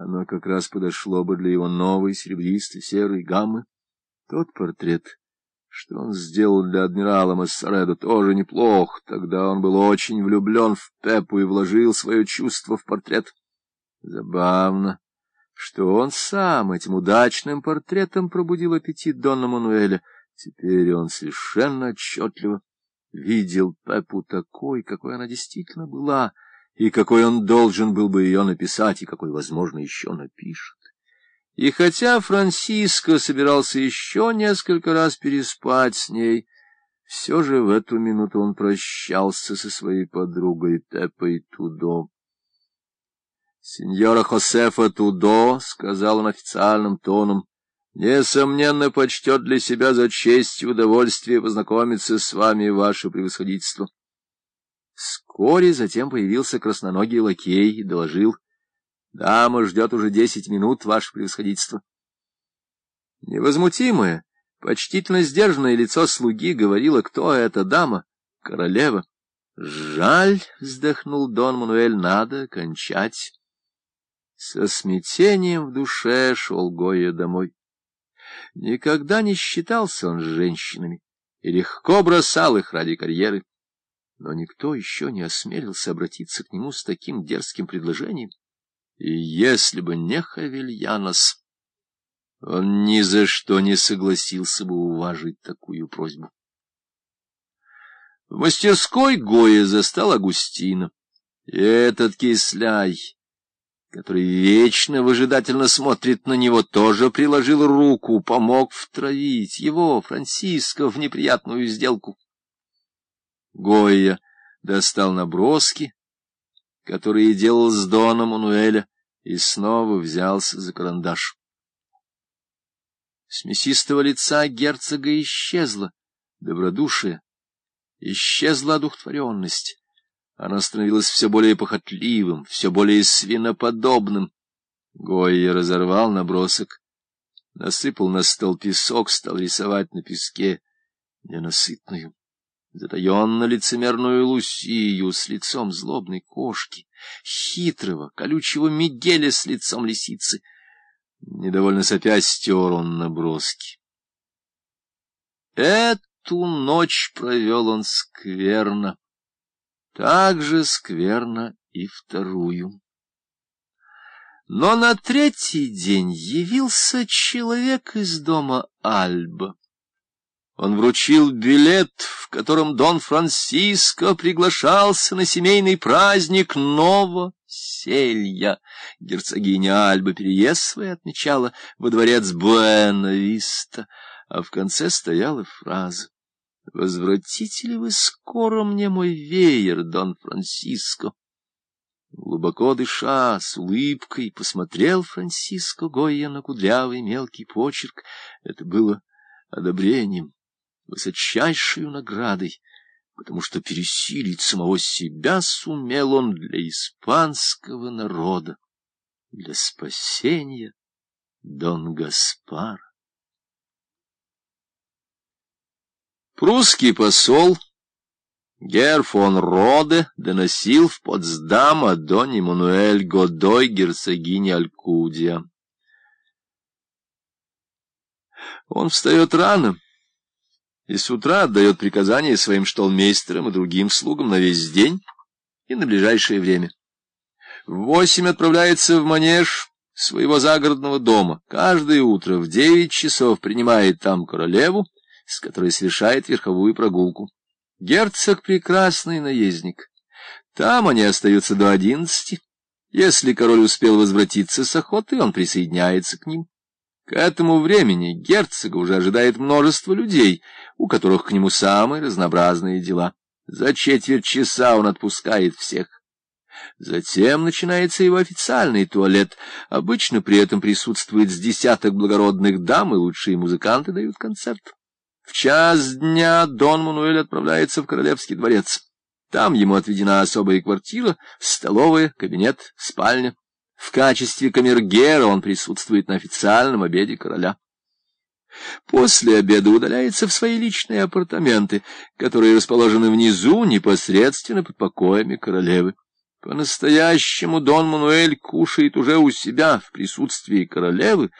Оно как раз подошло бы для его новой серебристо-серой гаммы. Тот портрет, что он сделал для адмирала Массаредо, тоже неплох. Тогда он был очень влюблен в Пепу и вложил свое чувство в портрет. Забавно, что он сам этим удачным портретом пробудил аппетит Дона Мануэля. Теперь он совершенно отчетливо видел Пепу такой, какой она действительно была, и какой он должен был бы ее написать, и какой, возможно, еще напишет. И хотя Франциско собирался еще несколько раз переспать с ней, все же в эту минуту он прощался со своей подругой Пеппой Тудо. «Сеньора Хосефа Тудо», — сказал он официальным тоном, — «несомненно, почтет для себя за честь и удовольствие познакомиться с вами, ваше превосходительство». Вскоре затем появился красноногий лакей и доложил — Дама ждет уже десять минут, ваше превосходительство. Невозмутимое, почтительно сдержанное лицо слуги говорило, кто эта дама, королева. Жаль, вздохнул Дон Мануэль, надо кончать. Со смятением в душе шел Гоя домой. Никогда не считался он с женщинами и легко бросал их ради карьеры. Но никто еще не осмелился обратиться к нему с таким дерзким предложением. И если бы не Хавельянос, он ни за что не согласился бы уважить такую просьбу. В мастерской Гоя застал Агустина. Этот кисляй, который вечно выжидательно смотрит на него, тоже приложил руку, помог втравить его, Франциско, в неприятную сделку. Гоя достал наброски, которые делал с Дона Мануэля, и снова взялся за карандаш. С мясистого лица герцога исчезла добродушие, исчезла одухотворенность. Оно становилось все более похотливым, все более свиноподобным. Гойя разорвал набросок, насыпал на стол песок, стал рисовать на песке ненасытную, затаенно-лицемерную Лусию с лицом злобной кошки, хитрого, колючего Мигеля с лицом лисицы. Недовольно сопя стер он наброски. Эту ночь провел он скверно, так же скверно и вторую. Но на третий день явился человек из дома Альба. Он вручил билет, в котором Дон Франциско приглашался на семейный праздник Новоселья. Герцогиня Альба переезд свой отмечала во дворец Буэна-Виста, а в конце стояла фраза «Возвратите ли вы скоро мне мой веер, Дон Франциско?» Глубоко дыша, с улыбкой, посмотрел Франциско Гойя на кудрявый мелкий почерк. Это было одобрением высочайшую наградой, потому что пересилить самого себя сумел он для испанского народа, для спасения Дон Гаспар. Прусский посол Гер фон Роде доносил в Потсдам о Доне Мануэль Годой герцогине Алькудия. Он встает рано, и с утра отдает приказания своим штолмейстерам и другим слугам на весь день и на ближайшее время. В восемь отправляется в манеж своего загородного дома. Каждое утро в девять часов принимает там королеву, с которой совершает верховую прогулку. Герцог — прекрасный наездник. Там они остаются до одиннадцати. Если король успел возвратиться с охоты, он присоединяется к ним. К этому времени герцога уже ожидает множество людей, у которых к нему самые разнообразные дела. За четверть часа он отпускает всех. Затем начинается его официальный туалет. Обычно при этом присутствует с десяток благородных дам, и лучшие музыканты дают концерт. В час дня Дон Мануэль отправляется в Королевский дворец. Там ему отведена особая квартира, столовая, кабинет, спальня. В качестве камергера он присутствует на официальном обеде короля. После обеда удаляется в свои личные апартаменты, которые расположены внизу, непосредственно под покоями королевы. По-настоящему Дон Мануэль кушает уже у себя в присутствии королевы,